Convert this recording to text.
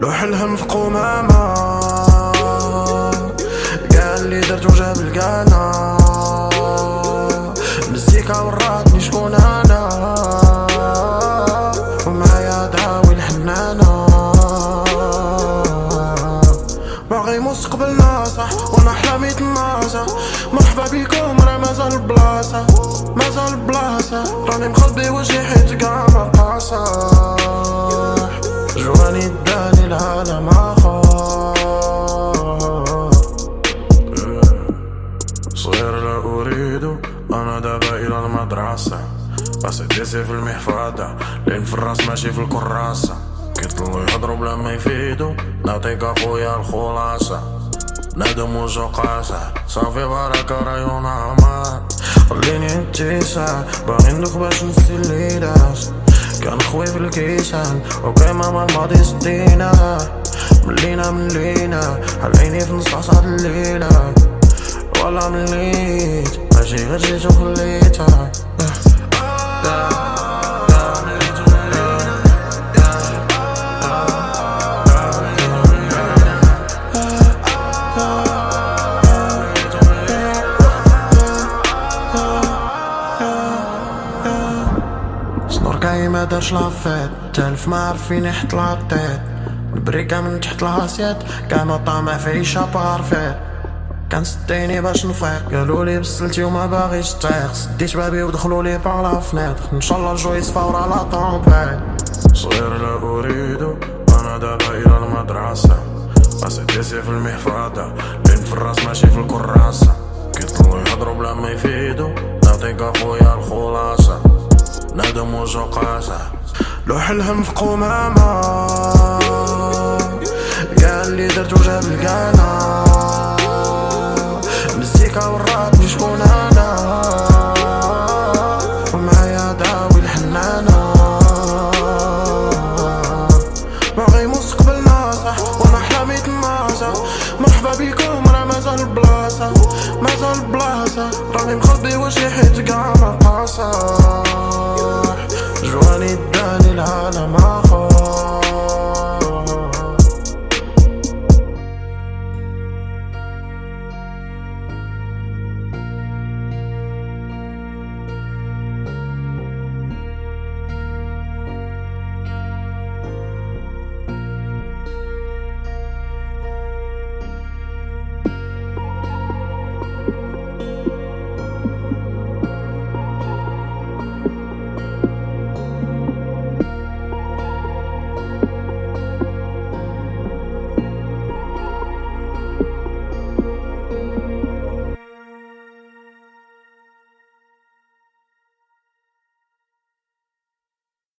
لوح الهم في قمامة. قال لي درت وجاب القانا مزيكا وراتني شكون أنا. ومعايا داوي الحنانة. باغي مستقبلنا صح وأنا احلامي تماسة مرحبا بيكم راه مازال بلاصة. مازال بلاصة. راني مخبي وجهي حيت كاع أنا دابا إلى المدرسة. بس ديسي في المحفظة لين في الرأس ماشي في الكراسة. كيطلعوا يهضروا بلا ما يفيدوا نعطيك أخويا الخلاصة. ندم وزقاسة صافي بركة ريون عمار خليني انتسع باغي ندوخ باش نسي الليلات كان خوي في الكيسان وكيما ما الماضي سدينا ملينا ملينا حليني في نص عصاد الليلة. ولا مليت ماشي غير جيت وخليتها سنور كاي ما دارش لافيت تالف ما عارفين حط لاطيت البريكة من تحت العصيات كاع ما طامع في شابار فيت كان سديني باش نفيق. قالوا لي بسلتي وما باغيش تفيق سديت بابي ودخلوا لي باغ فنيتر إن شاء الله الجو يصفى ورا لا طومبيل صغير لا أريد أنا دابا إلى المدرسة. بس ديسي في المحفظة. لين في الرأس ماشي في الكراسة. كيطلعوا يهضروا بلا ما يفيدوا نعطيك أخويا الخلاصة. ندم وزقاسة لوح الهم في قمامة. قال لي درت وجاب القانا مزيكا وراتني شكون أنا ومعايا داوي الحنانة. باغي مستقبلنا صح وأنا احلامي تماسة مرحبا بيكم راه مازال بلاصة. مازال بلاصة. راني مخبي وجهي حيت كاع ما